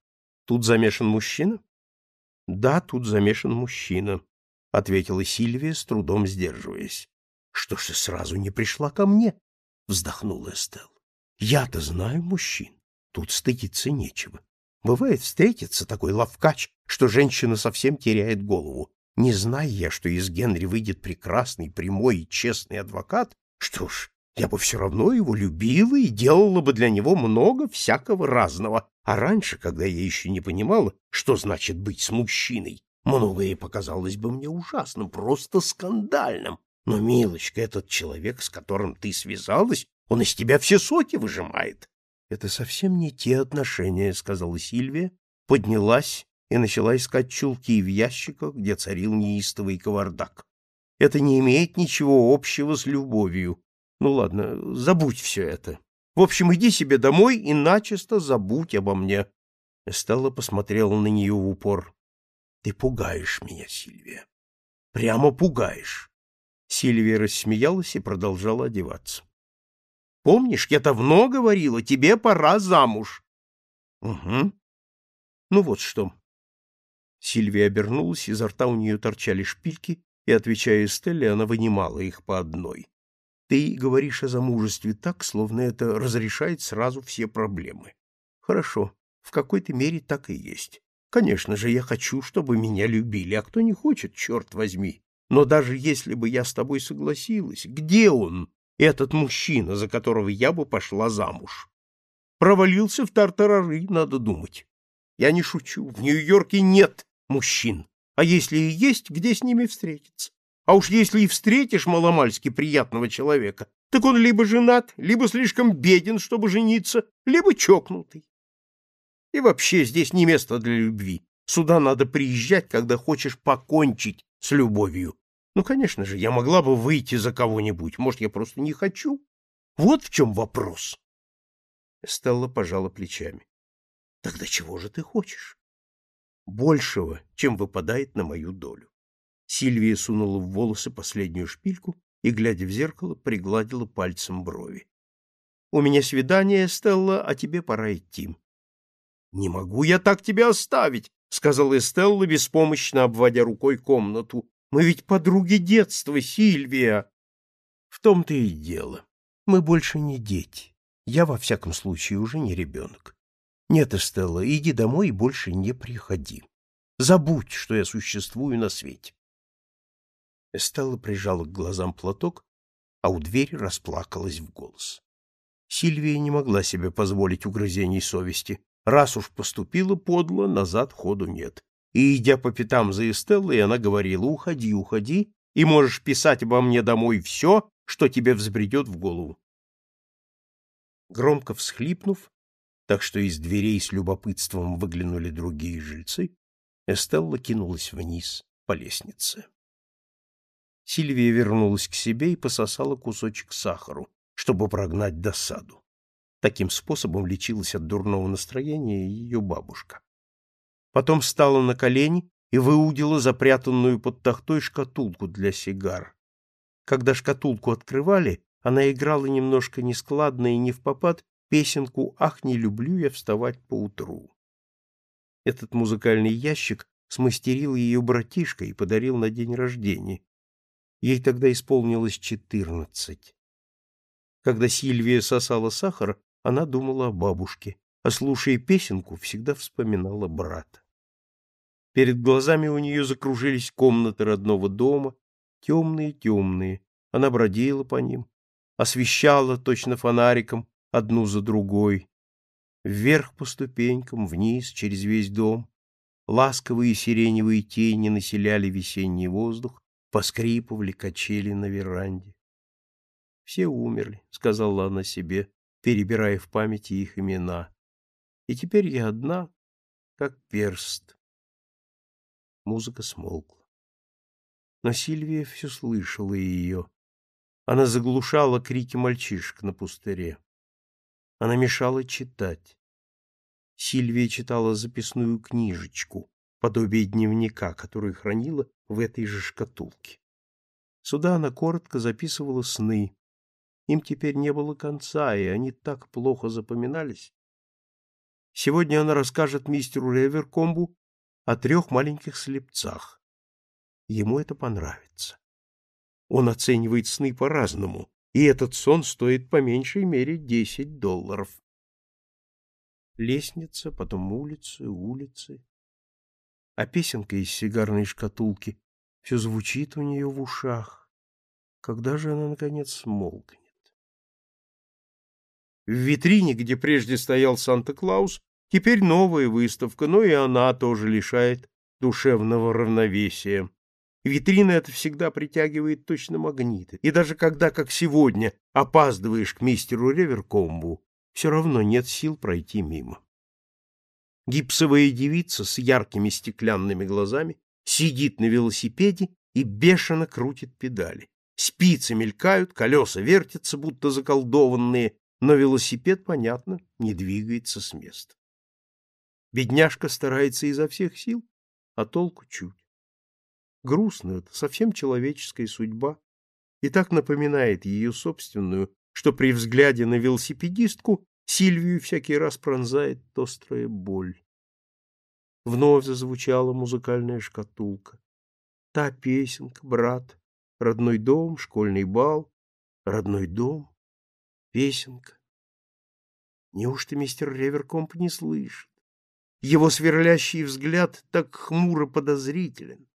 тут замешан мужчина? — Да, тут замешан мужчина, — ответила Сильвия, с трудом сдерживаясь. — Что ж ты сразу не пришла ко мне? — вздохнула Эстелла. — Я-то знаю мужчин. Тут стыдиться нечего. Бывает, встретится такой ловкач, что женщина совсем теряет голову. Не зная я, что из Генри выйдет прекрасный, прямой и честный адвокат, что ж, я бы все равно его любила и делала бы для него много всякого разного. А раньше, когда я еще не понимала, что значит быть с мужчиной, многое показалось бы мне ужасным, просто скандальным. Но, милочка, этот человек, с которым ты связалась, он из тебя все соки выжимает. — Это совсем не те отношения, — сказала Сильвия, поднялась и начала искать чулки в ящиках, где царил неистовый кавардак. Это не имеет ничего общего с любовью. Ну ладно, забудь все это. В общем, иди себе домой и начисто забудь обо мне. Стелла посмотрела на нее в упор. Ты пугаешь меня, Сильвия. Прямо пугаешь. Сильвия рассмеялась и продолжала одеваться. Помнишь, я давно говорила, тебе пора замуж. Угу. Ну вот что. Сильвия обернулась, изо рта у нее торчали шпильки, и, отвечая Эстелле, она вынимала их по одной. Ты говоришь о замужестве так, словно это разрешает сразу все проблемы. Хорошо, в какой-то мере так и есть. Конечно же, я хочу, чтобы меня любили, а кто не хочет, черт возьми. Но даже если бы я с тобой согласилась, где он, этот мужчина, за которого я бы пошла замуж? Провалился в тартарары, надо думать. Я не шучу, в Нью-Йорке нет мужчин. А если и есть, где с ними встретиться? А уж если и встретишь маломальски приятного человека, так он либо женат, либо слишком беден, чтобы жениться, либо чокнутый. И вообще здесь не место для любви. Сюда надо приезжать, когда хочешь покончить с любовью. Ну, конечно же, я могла бы выйти за кого-нибудь. Может, я просто не хочу? Вот в чем вопрос. Стелла пожала плечами. Тогда чего же ты хочешь? большего, чем выпадает на мою долю. Сильвия сунула в волосы последнюю шпильку и, глядя в зеркало, пригладила пальцем брови. — У меня свидание, Стелла, а тебе пора идти. — Не могу я так тебя оставить, — сказала Эстелла, беспомощно обводя рукой комнату. — Мы ведь подруги детства, Сильвия. — В том-то и дело. Мы больше не дети. Я, во всяком случае, уже не ребенок. Нет, Эстелла, иди домой и больше не приходи. Забудь, что я существую на свете. Эстелла прижала к глазам платок, а у двери расплакалась в голос. Сильвия не могла себе позволить угрызений совести. Раз уж поступила подло, назад ходу нет. И, идя по пятам за Эстеллой, она говорила, уходи, уходи, и можешь писать обо мне домой все, что тебе взбредет в голову. Громко всхлипнув, так что из дверей с любопытством выглянули другие жильцы, Эстелла кинулась вниз по лестнице. Сильвия вернулась к себе и пососала кусочек сахару, чтобы прогнать досаду. Таким способом лечилась от дурного настроения ее бабушка. Потом встала на колени и выудила запрятанную под тахтой шкатулку для сигар. Когда шкатулку открывали, она играла немножко нескладно и не в попад песенку «Ах, не люблю я вставать по утру». Этот музыкальный ящик смастерил ее братишка и подарил на день рождения. Ей тогда исполнилось четырнадцать. Когда Сильвия сосала сахар, она думала о бабушке, а слушая песенку, всегда вспоминала брата. Перед глазами у нее закружились комнаты родного дома, темные-темные. Она бродила по ним, освещала точно фонариком одну за другой. Вверх по ступенькам, вниз, через весь дом. Ласковые сиреневые тени населяли весенний воздух, поскрипывали качели на веранде. Все умерли, — сказала она себе, перебирая в памяти их имена. И теперь я одна, как перст. Музыка смолкла. Но Сильвия все слышала ее. Она заглушала крики мальчишек на пустыре. Она мешала читать. Сильвия читала записную книжечку, подобие дневника, который хранила в этой же шкатулке. Сюда она коротко записывала сны, им теперь не было конца, и они так плохо запоминались. Сегодня она расскажет мистеру Реверкомбу о трех маленьких слепцах. Ему это понравится. Он оценивает сны по-разному, и этот сон стоит по меньшей мере десять долларов. Лестница, потом улицы, улицы. А песенка из сигарной шкатулки все звучит у нее в ушах. Когда же она, наконец, смолкнет? В витрине, где прежде стоял Санта-Клаус, теперь новая выставка, но и она тоже лишает душевного равновесия. Витрина это всегда притягивает точно магниты. И даже когда, как сегодня, опаздываешь к мистеру Реверкомбу, все равно нет сил пройти мимо. Гипсовая девица с яркими стеклянными глазами сидит на велосипеде и бешено крутит педали. Спицы мелькают, колеса вертятся, будто заколдованные, но велосипед, понятно, не двигается с места. Бедняжка старается изо всех сил, а толку чуть. Грустно это, совсем человеческая судьба, и так напоминает ее собственную, что при взгляде на велосипедистку Сильвию всякий раз пронзает острая боль. Вновь зазвучала музыкальная шкатулка. Та песенка, брат, родной дом, школьный бал, родной дом, песенка. Неужто мистер Реверкомп не слышит? Его сверлящий взгляд так хмуро подозрителен.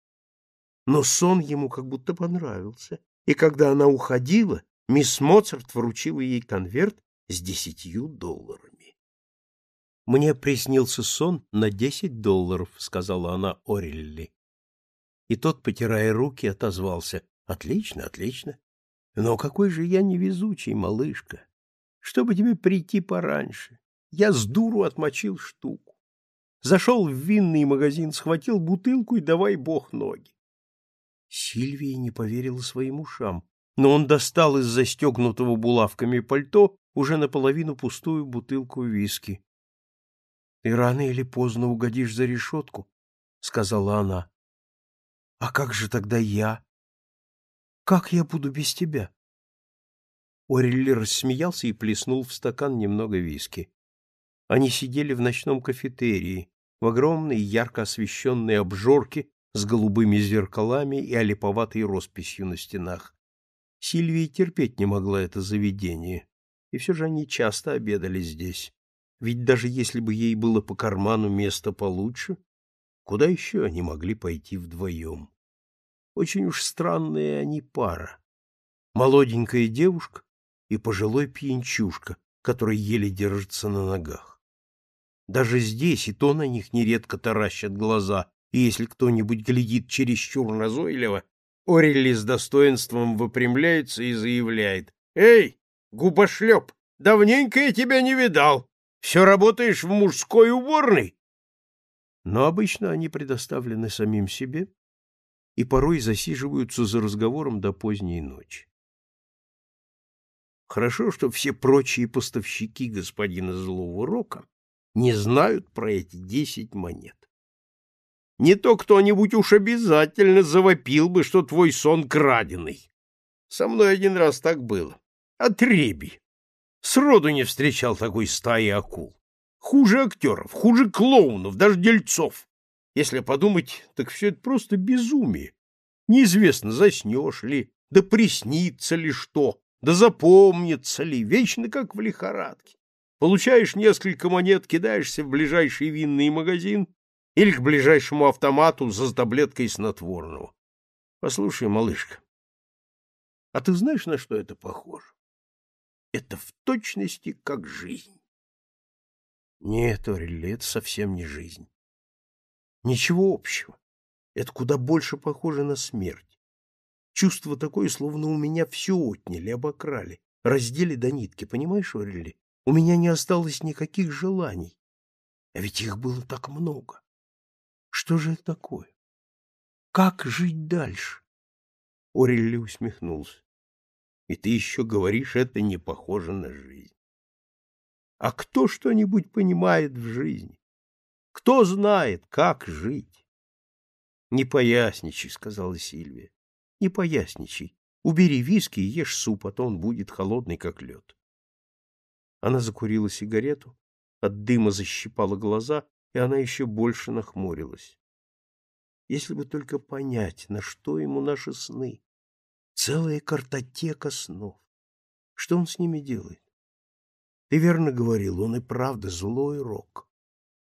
Но сон ему как будто понравился, и когда она уходила, мисс Моцарт вручила ей конверт с десятью долларами. «Мне приснился сон на десять долларов», — сказала она Орелли. И тот, потирая руки, отозвался. «Отлично, отлично. Но какой же я невезучий, малышка чтобы тебе прийти пораньше. Я с дуру отмочил штуку. Зашел в винный магазин, схватил бутылку и давай бог ноги. Сильвия не поверила своим ушам, но он достал из застегнутого булавками пальто уже наполовину пустую бутылку виски. — Ты рано или поздно угодишь за решетку, — сказала она. — А как же тогда я? Как я буду без тебя? Орелли рассмеялся и плеснул в стакан немного виски. Они сидели в ночном кафетерии, в огромной ярко освещенной обжорке с голубыми зеркалами и олиповатой росписью на стенах. Сильвия терпеть не могла это заведение, и все же они часто обедали здесь. Ведь даже если бы ей было по карману место получше, куда еще они могли пойти вдвоем? Очень уж странная они пара. Молоденькая девушка и пожилой пьянчушка, который еле держится на ногах. Даже здесь и то на них нередко таращат глаза, и если кто-нибудь глядит чересчур назойливо, Орелли с достоинством выпрямляется и заявляет. — Эй, губошлеп, давненько я тебя не видал. Все работаешь в мужской уборной? Но обычно они предоставлены самим себе и порой засиживаются за разговором до поздней ночи. Хорошо, что все прочие поставщики господина Злого Рока не знают про эти десять монет. Не то кто-нибудь уж обязательно завопил бы, что твой сон краденый. Со мной один раз так было. Отреби. Сроду не встречал такой стаи акул. Хуже актеров, хуже клоунов, даже дельцов. Если подумать, так все это просто безумие. Неизвестно, заснешь ли, да приснится ли что, да запомнится ли, вечно как в лихорадке. Получаешь несколько монет, кидаешься в ближайший винный магазин или к ближайшему автомату за таблеткой снотворного. Послушай, малышка, а ты знаешь, на что это похоже? Это в точности как жизнь. Нет, Орелли, это совсем не жизнь. Ничего общего. Это куда больше похоже на смерть. Чувство такое, словно у меня все отняли, обокрали, раздели до нитки, понимаешь, Орелли? У меня не осталось никаких желаний. А ведь их было так много. Что же это такое? Как жить дальше? Орелли усмехнулся. И ты еще говоришь, это не похоже на жизнь. А кто что-нибудь понимает в жизни? Кто знает, как жить? Не поясничай, сказала Сильвия. Не поясничай. Убери виски и ешь суп, а то он будет холодный, как лед. Она закурила сигарету, от дыма защипала глаза, и она еще больше нахмурилась. Если бы только понять, на что ему наши сны. Целая картотека снов. Что он с ними делает? Ты верно говорил, он и правда злой рок.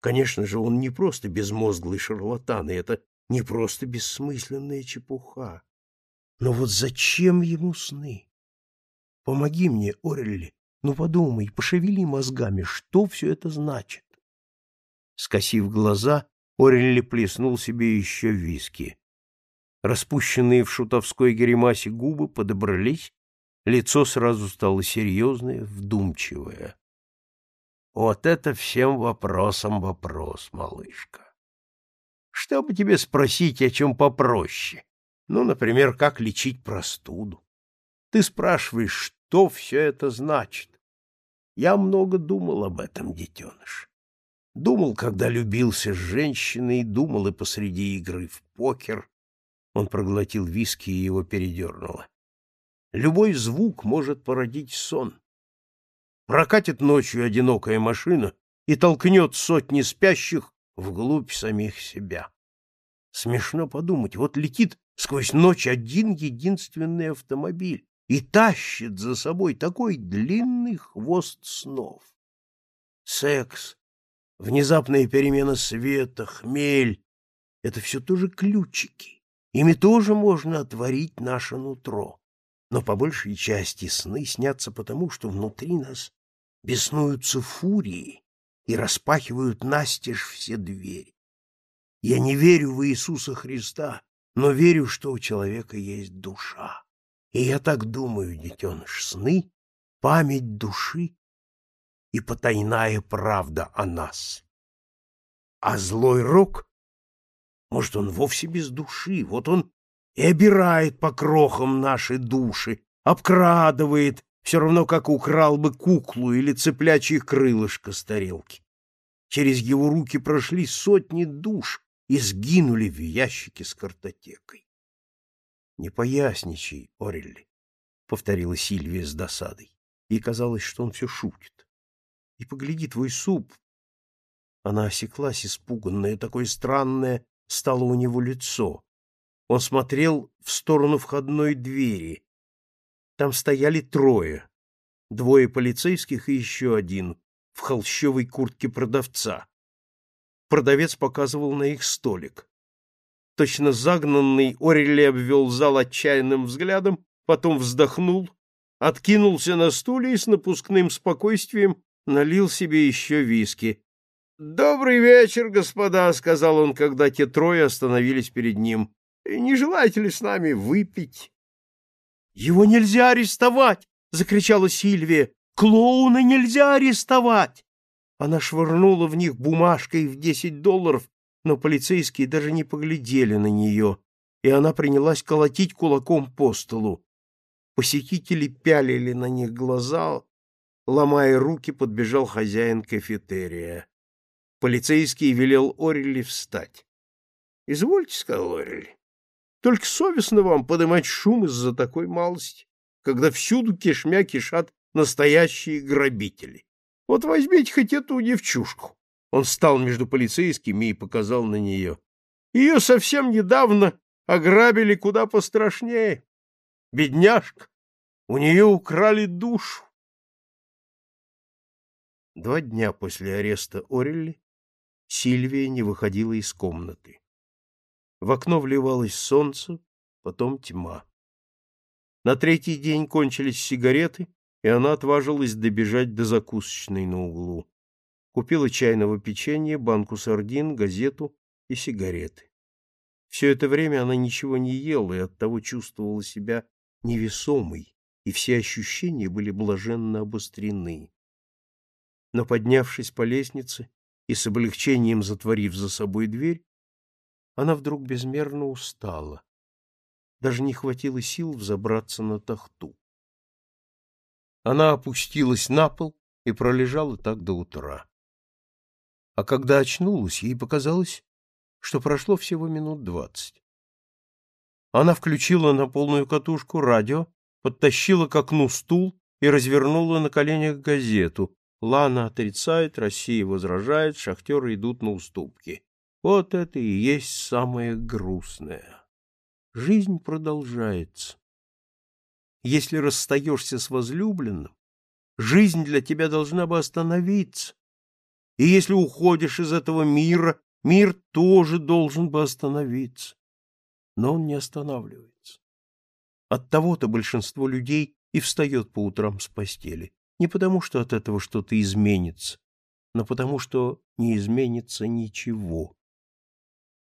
Конечно же, он не просто безмозглый шарлатан, и это не просто бессмысленная чепуха. Но вот зачем ему сны? Помоги мне, Орелли, ну подумай, пошевели мозгами, что все это значит? Скосив глаза, Орелли плеснул себе еще виски. Распущенные в шутовской гримасе губы подобрались, лицо сразу стало серьезное, вдумчивое. Вот это всем вопросам вопрос, малышка. Что бы тебе спросить о чем попроще? Ну, например, как лечить простуду. Ты спрашиваешь, что все это значит. Я много думал об этом, детеныш. Думал, когда любился с женщиной, думал и посреди игры в покер. Он проглотил виски, и его передернуло. Любой звук может породить сон. Прокатит ночью одинокая машина и толкнет сотни спящих вглубь самих себя. Смешно подумать, вот летит сквозь ночь один единственный автомобиль и тащит за собой такой длинный хвост снов. Секс, внезапная перемена света, хмель — это все тоже ключики. Ими тоже можно отворить наше нутро. Но по большей части сны снятся потому, что внутри нас беснуются фурии и распахивают настежь все двери. Я не верю в Иисуса Христа, но верю, что у человека есть душа. И я так думаю, детеныш, сны — память души и потайная правда о нас. А злой рок, может, он вовсе без души, вот он и обирает по крохам наши души, обкрадывает, все равно как украл бы куклу или цыплячье крылышко с тарелки. Через его руки прошли сотни душ и сгинули в ящике с картотекой. Не поясничай, Орелли, повторила Сильвия с досадой. Ей казалось, что он все шутит. И погляди, твой суп. Она осеклась, испуганная, такое странное стало у него лицо. Он смотрел в сторону входной двери. Там стояли трое. Двое полицейских и еще один в холщовой куртке продавца. Продавец показывал на их столик. Точно загнанный, Орелли обвел зал отчаянным взглядом, потом вздохнул, откинулся на стуле и с напускным спокойствием налил себе еще виски. Добрый вечер, господа, сказал он, когда те трое остановились перед ним. Не желаете ли с нами выпить? Его нельзя арестовать, закричала Сильвия. Клоуна нельзя арестовать. Она швырнула в них бумажкой в десять долларов, но полицейские даже не поглядели на нее, и она принялась колотить кулаком по столу. Посетители пялили на них глаза, ломая руки, подбежал хозяин кафетерия. Полицейский велел Орелли встать. — Извольте, — сказал Орелли. — Только совестно вам поднимать шум из-за такой малости, когда всюду кишмя кишат настоящие грабители. Вот возьмите хоть эту девчушку. Он встал между полицейскими и показал на нее. Ее совсем недавно ограбили куда пострашнее. Бедняжка, у нее украли душу. Два дня после ареста Орелли Сильвия не выходила из комнаты. В окно вливалось солнце, потом тьма. На третий день кончились сигареты, и она отважилась добежать до закусочной на углу. Купила чайного печенья, банку сардин, газету и сигареты. Все это время она ничего не ела и оттого чувствовала себя невесомой, и все ощущения были блаженно обострены. Но, поднявшись по лестнице, и с облегчением затворив за собой дверь, она вдруг безмерно устала. Даже не хватило сил взобраться на тахту. Она опустилась на пол и пролежала так до утра. А когда очнулась, ей показалось, что прошло всего минут двадцать. Она включила на полную катушку радио, подтащила к окну стул и развернула на коленях газету, Лана отрицает, Россия возражает, шахтеры идут на уступки. Вот это и есть самое грустное. Жизнь продолжается. Если расстаешься с возлюбленным, жизнь для тебя должна бы остановиться. И если уходишь из этого мира, мир тоже должен бы остановиться. Но он не останавливается. От того-то большинство людей и встает по утрам с постели. Не потому, что от этого что-то изменится, но потому, что не изменится ничего.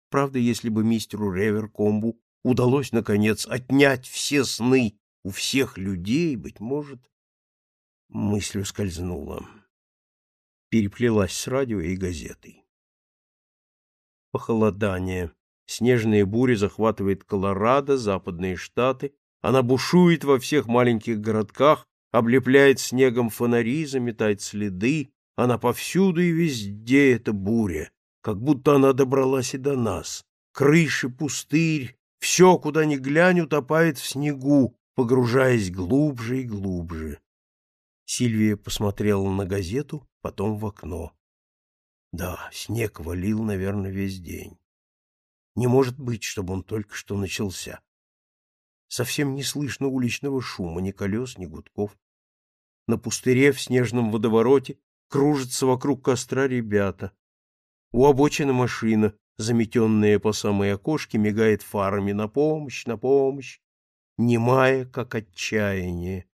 Правда, если бы мистеру Реверкомбу удалось, наконец, отнять все сны у всех людей, быть может, мысль ускользнула. Переплелась с радио и газетой. Похолодание. Снежная буря захватывает Колорадо, западные штаты. Она бушует во всех маленьких городках, облепляет снегом фонари, заметает следы, она повсюду и везде эта буря, как будто она добралась и до нас. Крыши, пустырь, все, куда ни глянь, утопает в снегу, погружаясь глубже и глубже. Сильвия посмотрела на газету, потом в окно. Да, снег валил, наверное, весь день. Не может быть, чтобы он только что начался. Совсем не слышно уличного шума, ни колес, ни гудков. На пустыре в снежном водовороте кружатся вокруг костра ребята. У обочины машина, заметенная по самой окошке, мигает фарами на помощь, на помощь, немая, как отчаяние.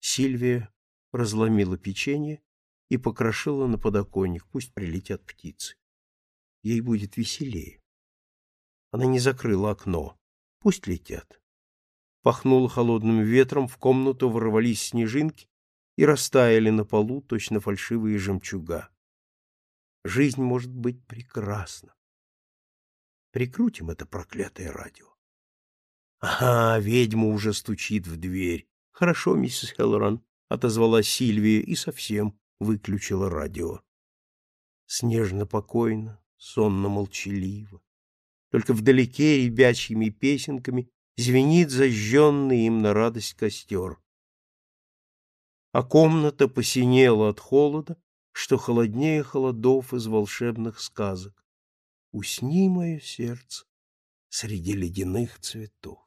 Сильвия разломила печенье и покрошила на подоконник, пусть прилетят птицы. Ей будет веселее. Она не закрыла окно. Пусть летят. Пахнуло холодным ветром, в комнату ворвались снежинки и растаяли на полу точно фальшивые жемчуга. Жизнь может быть прекрасна. Прикрутим это проклятое радио. Ага, ведьма уже стучит в дверь. Хорошо, миссис Хеллоран, отозвалась Сильвия и совсем выключила радио. Снежно покойно, сонно молчаливо. Только вдалеке ребячьими песенками звенит зажженный им на радость костер. А комната посинела от холода, что холоднее холодов из волшебных сказок. Усни, мое сердце, среди ледяных цветов.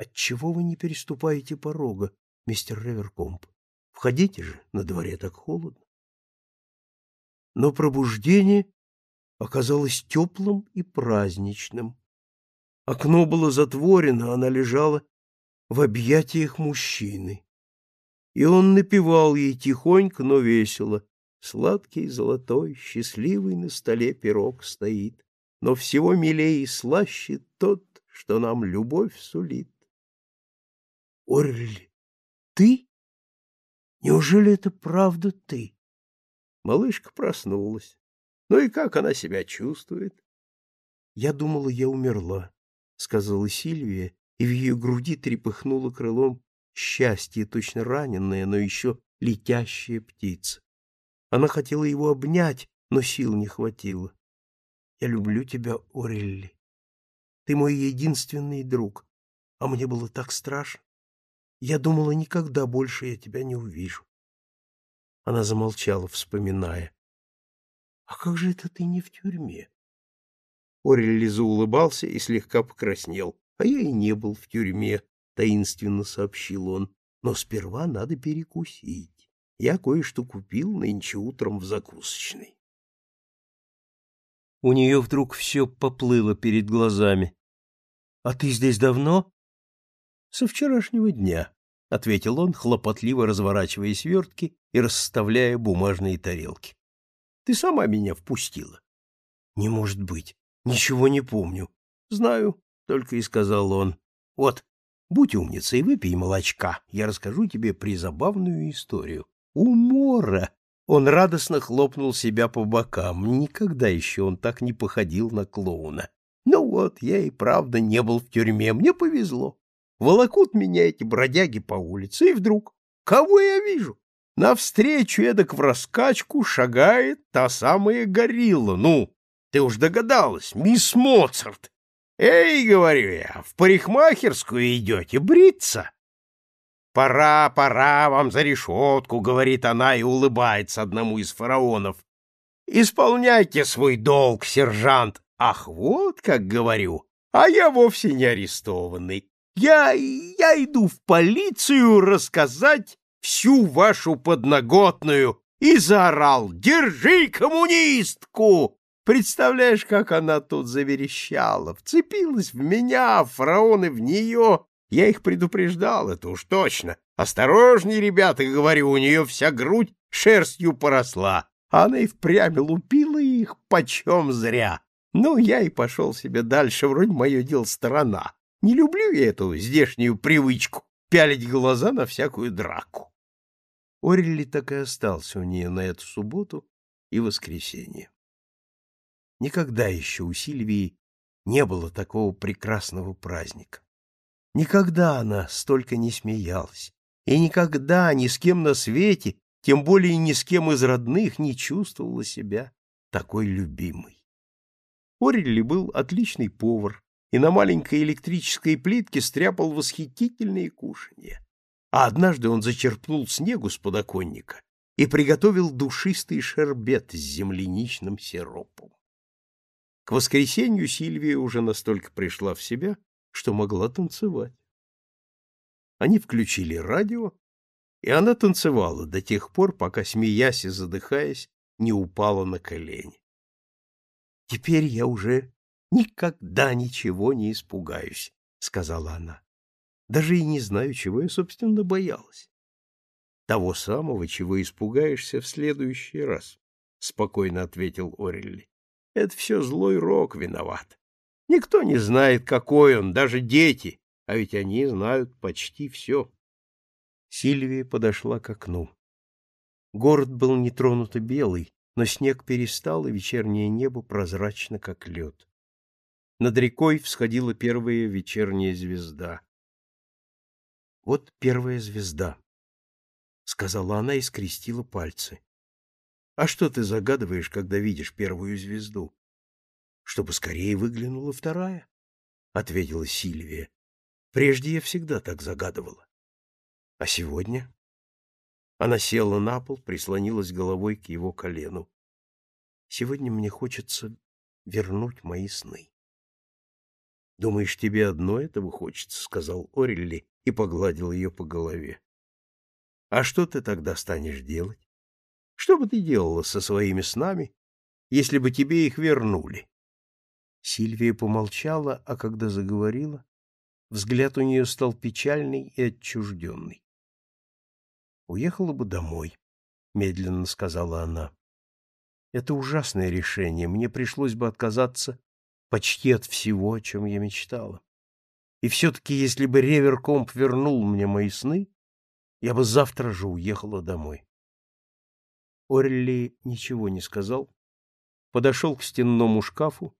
Отчего вы не переступаете порога, мистер Реверкомп? Входите же, на дворе так холодно. Но пробуждение оказалось теплым и праздничным. Окно было затворено, она лежала в объятиях мужчины. И он напевал ей тихонько, но весело. Сладкий, золотой, счастливый на столе пирог стоит, Но всего милее и слаще тот, что нам любовь сулит. Орли, ты? Неужели это правда ты? Малышка проснулась. Ну и как она себя чувствует? Я думала, я умерла, сказала Сильвия, и в ее груди трепыхнуло крылом счастье, точно раненная, но еще летящая птица. Она хотела его обнять, но сил не хватило. Я люблю тебя, Орелли. Ты мой единственный друг, а мне было так страшно. Я думала, никогда больше я тебя не увижу. Она замолчала, вспоминая. — А как же это ты не в тюрьме? Орелли заулыбался и слегка покраснел. — А я и не был в тюрьме, — таинственно сообщил он. — Но сперва надо перекусить. Я кое-что купил нынче утром в закусочной. У нее вдруг все поплыло перед глазами. — А ты здесь давно? — Со вчерашнего дня, — ответил он, хлопотливо разворачивая свертки и расставляя бумажные тарелки. — Ты сама меня впустила. — Не может быть. Ничего не помню. — Знаю, — только и сказал он. — Вот, будь умницей, выпей молочка. Я расскажу тебе призабавную историю. Умора! Он радостно хлопнул себя по бокам. Никогда еще он так не походил на клоуна. Ну вот, я и правда не был в тюрьме, мне повезло. Волокут меня эти бродяги по улице, и вдруг, кого я вижу? Навстречу эдак в раскачку шагает та самая горилла. Ну, ты уж догадалась, мисс Моцарт. Эй, говорю я, в парикмахерскую идете бриться? «Пора, пора вам за решетку», — говорит она и улыбается одному из фараонов. «Исполняйте свой долг, сержант». «Ах, вот как говорю, а я вовсе не арестованный. Я, я иду в полицию рассказать всю вашу подноготную» и заорал «Держи коммунистку!» Представляешь, как она тут заверещала, вцепилась в меня, фараоны в нее, я их предупреждал, это уж точно. Осторожней, ребята, говорю, у нее вся грудь шерстью поросла. Она и впрямь лупила их почем зря. Ну, я и пошел себе дальше, вроде мое дело сторона. Не люблю я эту здешнюю привычку пялить глаза на всякую драку. Орелли так и остался у нее на эту субботу и воскресенье. Никогда еще у Сильвии не было такого прекрасного праздника. Никогда она столько не смеялась, и никогда ни с кем на свете, тем более ни с кем из родных, не чувствовала себя такой любимой. Орелли был отличный повар и на маленькой электрической плитке стряпал восхитительные кушанья. А однажды он зачерпнул снегу с подоконника и приготовил душистый шербет с земляничным сиропом. К воскресенью Сильвия уже настолько пришла в себя, что могла танцевать. Они включили радио, и она танцевала до тех пор, пока, смеясь и задыхаясь, не упала на колени. «Теперь я уже никогда ничего не испугаюсь», — сказала она. «Даже и не знаю, чего я, собственно, боялась». «Того самого, чего испугаешься в следующий раз», — спокойно ответил Орелли. «Это все злой рок виноват. Никто не знает, какой он, даже дети, а ведь они знают почти все. Сильвия подошла к окну. Город был нетронуто белый, но снег перестал, и вечернее небо прозрачно, как лед. Над рекой всходила первая вечерняя звезда. — Вот первая звезда, — сказала она и скрестила пальцы. — А что ты загадываешь, когда видишь первую звезду? чтобы скорее выглянула вторая, — ответила Сильвия. Прежде я всегда так загадывала. А сегодня? Она села на пол, прислонилась головой к его колену. Сегодня мне хочется вернуть мои сны. — Думаешь, тебе одно этого хочется? — сказал Орелли и погладил ее по голове. — А что ты тогда станешь делать? Что бы ты делала со своими снами, если бы тебе их вернули? Сильвия помолчала, а когда заговорила, взгляд у нее стал печальный и отчужденный. Уехала бы домой, — медленно сказала она. «Это ужасное решение. Мне пришлось бы отказаться почти от всего, о чем я мечтала. И все-таки, если бы Реверкомп вернул мне мои сны, я бы завтра же уехала домой». Орли ничего не сказал, подошел к стенному шкафу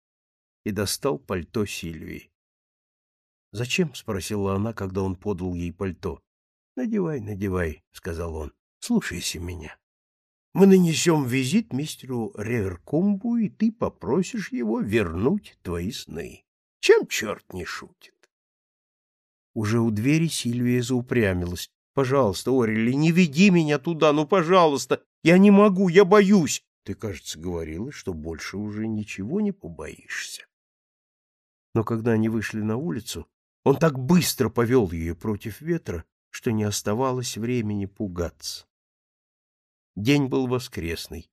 и достал пальто Сильвии. «Зачем?» — спросила она, когда он подал ей пальто. «Надевай, надевай», — сказал он. «Слушайся меня. Мы нанесем визит мистеру Реверкомбу, и ты попросишь его вернуть твои сны. Чем черт не шутит?» Уже у двери Сильвия заупрямилась. «Пожалуйста, Орели, не веди меня туда, ну, пожалуйста! Я не могу, я боюсь!» «Ты, кажется, говорила, что больше уже ничего не побоишься». Но когда они вышли на улицу, он так быстро повел ее против ветра, что не оставалось времени пугаться. День был воскресный.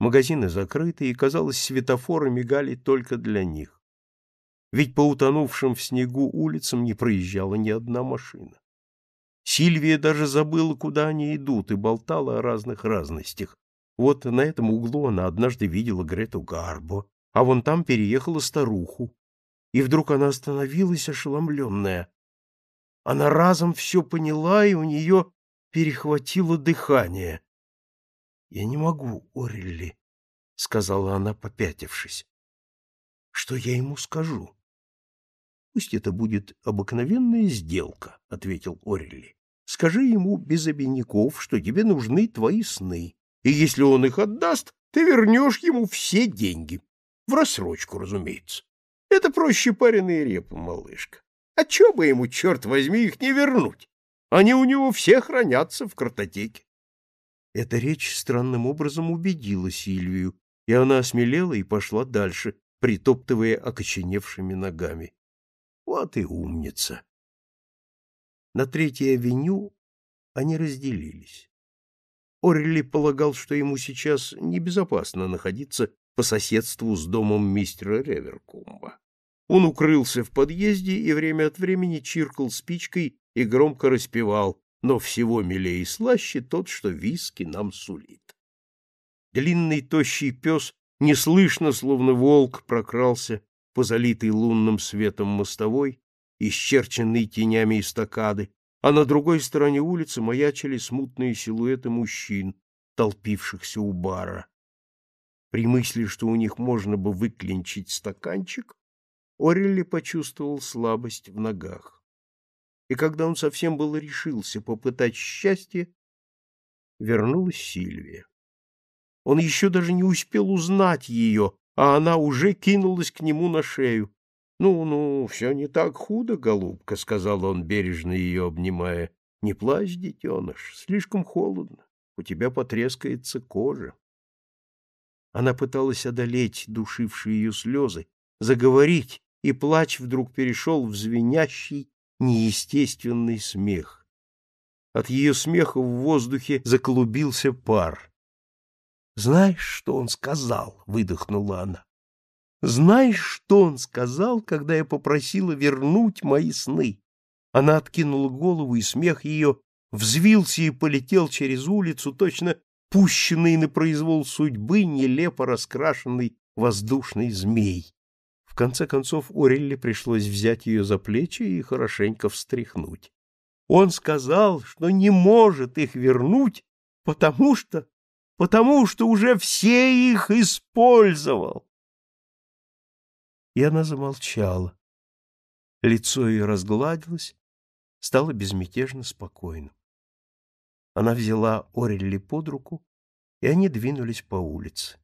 Магазины закрыты, и, казалось, светофоры мигали только для них. Ведь по утонувшим в снегу улицам не проезжала ни одна машина. Сильвия даже забыла, куда они идут, и болтала о разных разностях. Вот на этом углу она однажды видела Грету Гарбо, а вон там переехала старуху, и вдруг она остановилась ошеломленная. Она разом все поняла, и у нее перехватило дыхание. — Я не могу, Орелли, — сказала она, попятившись. — Что я ему скажу? — Пусть это будет обыкновенная сделка, — ответил Орелли. — Скажи ему без обиняков, что тебе нужны твои сны, и если он их отдаст, ты вернешь ему все деньги. В рассрочку, разумеется. Это проще пареные репы, малышка. А чё бы ему, черт возьми, их не вернуть? Они у него все хранятся в картотеке. Эта речь странным образом убедила Сильвию, и она осмелела и пошла дальше, притоптывая окоченевшими ногами. Вот и умница. На Третьей авеню они разделились. Орли полагал, что ему сейчас небезопасно находиться по соседству с домом мистера Реверкумба. Он укрылся в подъезде и время от времени чиркал спичкой и громко распевал, но всего милее и слаще тот, что виски нам сулит. Длинный тощий пес неслышно, словно волк, прокрался по залитой лунным светом мостовой, исчерченной тенями эстакады, а на другой стороне улицы маячили смутные силуэты мужчин, толпившихся у бара. При мысли, что у них можно бы выклинчить стаканчик, Орелли почувствовал слабость в ногах. И когда он совсем было решился попытать счастье, вернулась Сильвия. Он еще даже не успел узнать ее, а она уже кинулась к нему на шею. — Ну, ну, все не так худо, голубка, — сказал он, бережно ее обнимая. — Не плачь, детеныш, слишком холодно, у тебя потрескается кожа. Она пыталась одолеть душившие ее слезы, заговорить, и плач вдруг перешел в звенящий, неестественный смех. От ее смеха в воздухе заклубился пар. «Знаешь, что он сказал?» — выдохнула она. «Знаешь, что он сказал, когда я попросила вернуть мои сны?» Она откинула голову, и смех ее взвился и полетел через улицу, точно пущенный на произвол судьбы нелепо раскрашенный воздушный змей. В конце концов Орелли пришлось взять ее за плечи и хорошенько встряхнуть. Он сказал, что не может их вернуть, потому что... потому что уже все их использовал. И она замолчала. Лицо ее разгладилось, стало безмятежно спокойным. Она взяла Орелли под руку, и они двинулись по улице.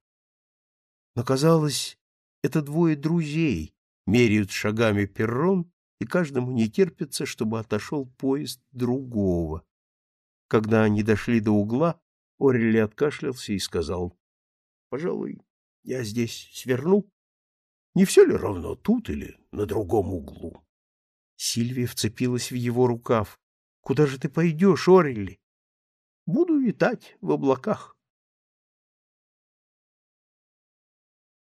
Но, казалось, это двое друзей меряют шагами перрон, и каждому не терпится, чтобы отошел поезд другого. Когда они дошли до угла, Орелли откашлялся и сказал, — Пожалуй, я здесь сверну. Не все ли равно тут или на другом углу? Сильвия вцепилась в его рукав. — Куда же ты пойдешь, Орелли? — Буду витать в облаках.